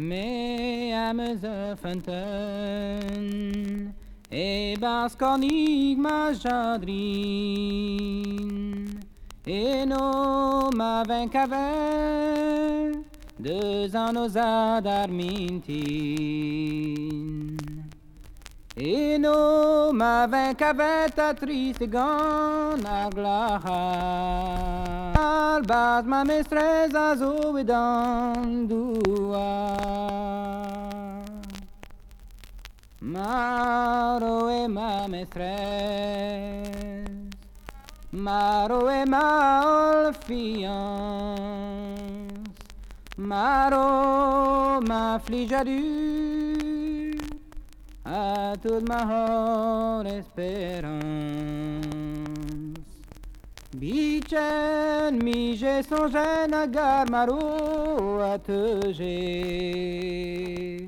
Me ameze fontaine et bascornig ma jadrine. Et no ma vincave deux ans nos et no ma vincave ta triste gon aglaha albaz ma mestres azuidan dua Maro e mestres Maro e ma fiance Maro ma flijadu à toute ma hors espérance. Bichen mi j'ai songé nagar maro à te j'ai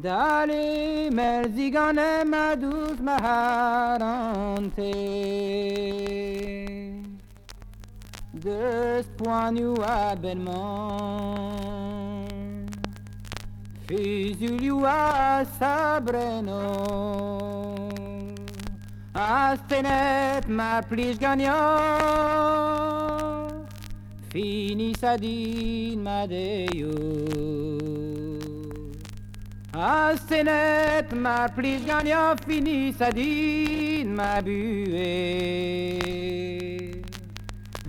Dale merzigane ma douce maharante De spoinu abelment Fizuliu a sabreno Astenet ma plis gagnant Fini sadin ma deyo Astenet ma plis gagnant Fini sadin ma buée.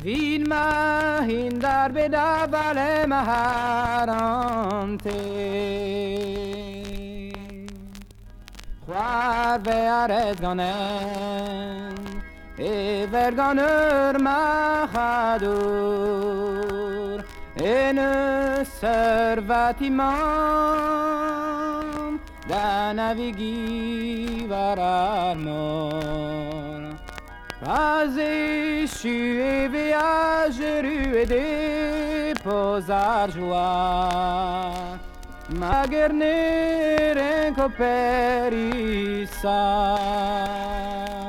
Vin ma hindar beda vale maharante Chwar ve ares ganen E ver ganur machadur E ne servatimam Da navigi varar mor Pas échu viager et déposar joie Ma guerre recopérissa Una